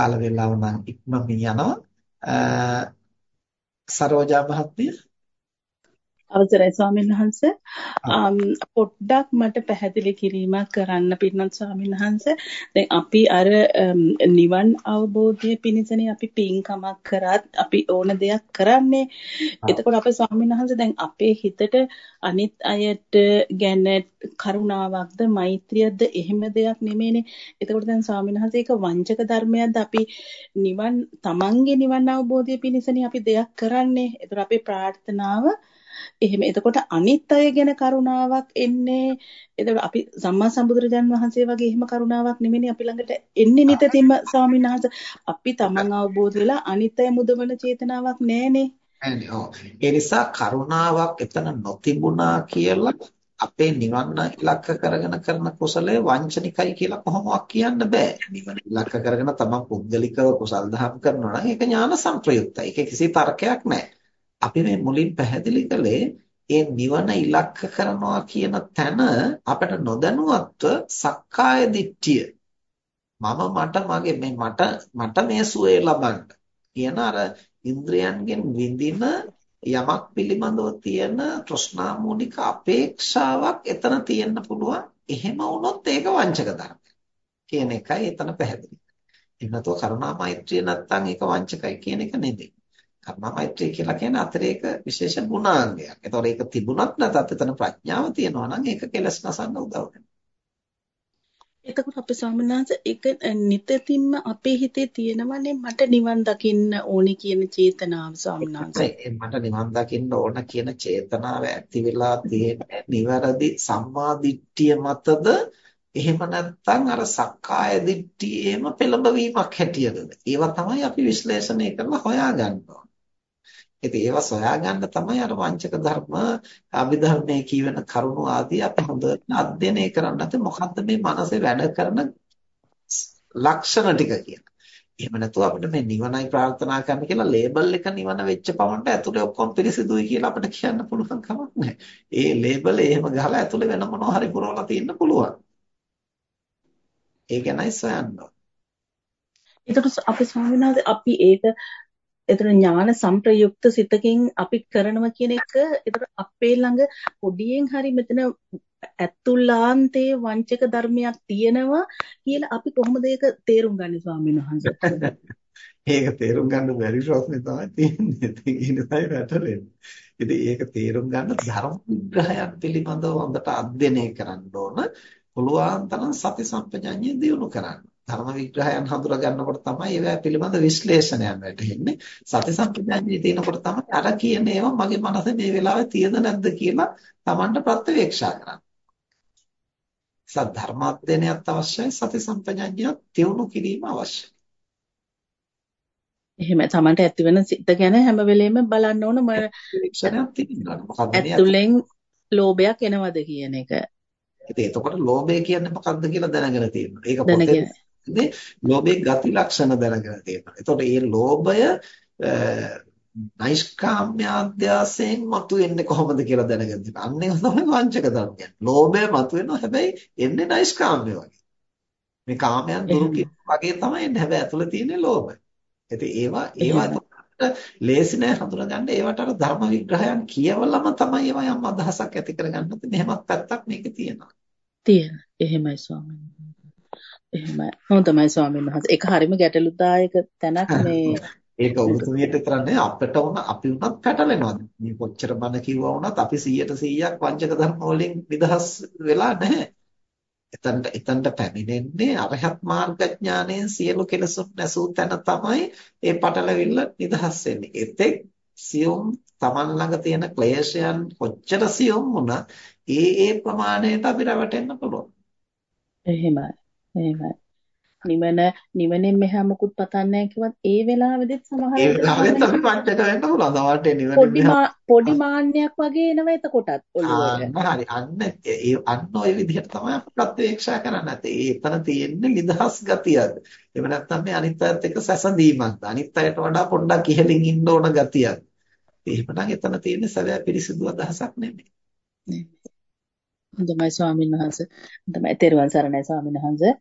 කාල වේලාව නම් ඉක්මමින් යනවා. සරෝජා මහත්මිය අවසරයි ස්වාමීන් වහන්ස. පොඩ්ඩක් මට පැහැදිලි කිරීමක් කරන්න පින්නත් ස්වාමීන් වහන්ස. දැන් අපි අර නිවන් අවබෝධය පිණිසනේ අපි පින්කමක් කරත් අපි ඕන දෙයක් කරන්නේ. එතකොට අපේ ස්වාමීන් වහන්ස දැන් අපේ හිතට අනිත් අයට ගැන කරුණාවක්ද මෛත්‍රියක්ද එහෙම දෙයක් නෙමෙයිනේ. එතකොට දැන් ස්වාමීන් වහන්ස ඒක වංචක ධර්මයක්ද? අපි නිවන් තමන්ගේ නිවන් අවබෝධය පිණිසනේ අපි දෙයක් කරන්නේ. එතකොට අපේ ප්‍රාර්ථනාව එහෙම එතකොට අනිත් අය ගැන කරුණාවක් එන්නේ එතකොට අපි සම්මා සම්බුදුරජාන් වහන්සේ වගේ එහෙම කරුණාවක් නෙමෙයි අපි ළඟට එන්නේ නිතින්ම ස්වාමීන් වහන්සේ අපි තමන් අවබෝධ වෙලා අනිත් අය මුදවන චේතනාවක් නැහනේ ඒ නිසා කරුණාවක් එතන නොතිබුණා කියලා අපේ නිවන ඉලක්ක කරගෙන කරන කුසලය වංචනිකයි කියලා කොහොමවත් කියන්න බෑ. නිවන ඉලක්ක කරගෙන තමන් පුද්ගලිකව කුසල් දහම් කරනවා නම් ඒක ඥාන සංප්‍රයුක්තයි. ඒකේ කිසි තර්කයක් නැහැ. අපි මේ මුලින් පැහැදිලි කළේ ඒ නිවන ඉලක්ක කරනවා කියන තැන අපිට නොදැනුවත්ව සක්කාය දිට්ඨිය මම මට මගේ මේ මට මට මේ සුවය ලබන්න කියන අර ඉන්ද්‍රයන්ගෙන් විඳින යමක් පිළිබඳව තියෙන තෘෂ්ණා මූලික අපේක්ෂාවක් එතන තියෙන්න පුළුවන් එහෙම වුණොත් ඒක වංචක ධර්මයක් කියන එකයි එතන පැහැදිලි. එහෙම නැත්නම් කරුණා මෛත්‍රිය නැත්තම් ඒක වංචකයි කියන එක නෙමෙයි. කරුණා මෛත්‍රිය කියලා කියන්නේ අතිරේක විශේෂ ගුණාංගයක්. ඒතකොට ඒක තිබුණත් නැතත් එතන ප්‍රඥාව තියෙනවා නම් ඒක කෙලස් නසන්න උදව් වෙනවා. එතකොට අපේ ස්වාමීන් වහන්සේ ඒක නිතින්ම අපේ හිතේ තියෙනවනේ මට නිවන් දකින්න ඕනි කියන චේතනාව ස්වාමීන් වහන්සේ. මට නිවන් දකින්න ඕන කියන චේතනාව ඇති වෙලා තියෙන්නේ නිවැරදි සම්මා දිට්ඨිය මතද එහෙම නැත්නම් අර සක්කාය දිට්ඨියේම පෙළඹවීමක් හැටියටද? ඒවා තමයි අපි විශ්ලේෂණය කරලා හොයාගන්න ඕන. ඉතින් ඒවා සොයාගන්න තමයි අර වංචක ධර්ම අභිධර්මයේ කියවෙන කරුණු ආදී අපි හොඳට අධ්‍යයනය කරන්න නැත්නම් මොකද්ද මේ මනසේ වැඩ කරන ලක්ෂණ ටික කියලා. එහෙම නැතුව අපිට මේ නිවනයි ප්‍රාර්ථනා කරන්න කියලා ලේබල් එක නිවන වෙච්ච පමණට ඇතුලේ ඔක්කොම පිරිසිදුයි කියලා අපිට කියන්න පුළුවන් කමක් නැහැ. ඒ ලේබල් එහෙම ගහලා ඇතුලේ වෙන මොනවා හරි පුරවලා තියෙන්න පුළුවන්. ඒක නයි සොයන්න. ඒකට අපි ස්වාමීන් වහන්සේ අපි ඒක එතන ඥාන සංප්‍රයුක්ත සිතකින් අපි කරනවා කියන එක එතන අපේ ළඟ පොඩියෙන් හරි මෙතන ඇතුළාන්තයේ වංචක ධර්මයක් තියෙනවා කියලා අපි කොහොමද ඒක තේරුම් ගන්නේ ස්වාමීන් වහන්සේ? ඒක තේරුම් ගන්න බැරි ප්‍රශ්නේ තමයි තියෙන්නේ. ඒ නිසායි රටරෙන්නේ. ඉතින් ඒක තේරුම් ගන්න ධර්ම විග්‍රහයන් පිළිබඳව හොඳට අධ්‍යයනය කරන්න ඕන. පුළුවන් තරම් සති සම්පජඤ්ඤය දියුණු කරන්න. ධර්ම විග්‍රහයන් හඳුනා ගන්නකොට තමයි ඒවා පිළිබඳ විශ්ලේෂණයන් වැටෙන්නේ. සති සම්පජාඤ්ඤය තියෙනකොට තමයි අර කියන ඒවා මගේ මනසේ මේ වෙලාවේ තියෙද නැද්ද කියලා Tamanට ප්‍රත්‍යවේක්ෂා කරන්න. සත් ධර්මාධ්‍යයනයත් අවශ්‍යයි සති සම්පජාඤ්ඤය තියුණු කිරීම අවශ්‍යයි. එහෙම තමන්ට ඇති වෙන සිත ගැන හැම වෙලෙම බලන්න ඕන මම ඇතුලෙන් ලෝභයක් එනවද කියන එක. ඉතින් එතකොට ලෝභය කියන්නේ මොකක්ද කියලා දැනගෙන තියෙනවා. ඒක පොතේ ඉතින් ලෝභයේ ගති ලක්ෂණ දැනගෙන තියෙනවා. එතකොට මේ ලෝභය නෛෂ්කාම්‍ය අධ්‍යාසයෙන් මතුවෙන්නේ කොහොමද කියලා දැනගෙන තියෙනවා. අන්න ඒක තමයි වංචක ධර්මය. ලෝභය මතුවෙනවා හැබැයි එන්නේ නෛෂ්කාම්‍ය වගේ. මේ කාමයන් දුරු වගේ තමයි එන්නේ. හැබැයි ඇතුළේ තියෙන්නේ ලෝභය. ඉතින් ඒවා ඒවා ලේසි නෑ හඳුනගන්න ඒවට අර ධර්ම විග්‍රහයන් කියවලම තමයි ඒවා යම් අදහසක් ඇති කරගන්න. මෙහෙමත් පැත්තක් මේකේ තියෙනවා. තියෙන. එහෙමයි ස්වාමීනි. එහෙමයි. හොඳයි ස්වාමීන් වහන්සේ. ඒක හරියම ගැටලුදායක තැනක් මේ ඒක උතුමියට නෙවෙයි අපිට උන අපි උනත් පැටලෙනවා. මේ කොච්චර බන කිව්වා වුණත් අපි 100ට 100ක් වංචක ධර්ම වලින් නිදහස් වෙලා නැහැ. එතනට එතනට පැමිණෙන්නේ අරහත් මාර්ගඥානයෙන් සියලු කෙලෙසුන් නැසූ තැන තමයි ඒ පටලවිල්ල නිදහස් වෙන්නේ. එතෙක් සියුම් Taman ළඟ තියෙන ක්ලේශයන් කොච්චර සියුම් වුණත් ඒ ඒ ප්‍රමාණයට අපි රැවටෙන්න පුළුවන්. එහෙමයි. එහෙමයි. නිවන නිවනෙන් මෙහා මුකුත් පතන්නේ නැහැ කිව්වත් ඒ වෙලාවෙදිත් සමහර ඒ වෙලාවෙත් අපි පච්චට වෙන්න පුළුවන්. සමහරට නිවන පොඩි පොඩි මාන්නයක් වගේ එනවා එතකොටත් ඔළුවට. හරි. අන්න ඒ අන්න ওই විදිහට තමයි අපි ප්‍රත්‍යක්ෂා කරන්නේ. ඒ එතන තියෙන්නේ නිදහස් ගතියද. එහෙම නැත්නම් මේ අනිත් අයත් එක්ක සැසඳීමක්ද. අනිත් අයට වඩා පොඩ්ඩක් ඉහළින් ඉන්න ඕන ගතියද. එහෙමනම් එතන තියෙන්නේ සැබෑ පිරිසිදු අදහසක් නෙමෙයි. හොඳයි ස්වාමීන් වහන්සේ. හොඳයි තෙරුවන් සරණයි ස්වාමීන් වහන්සේ.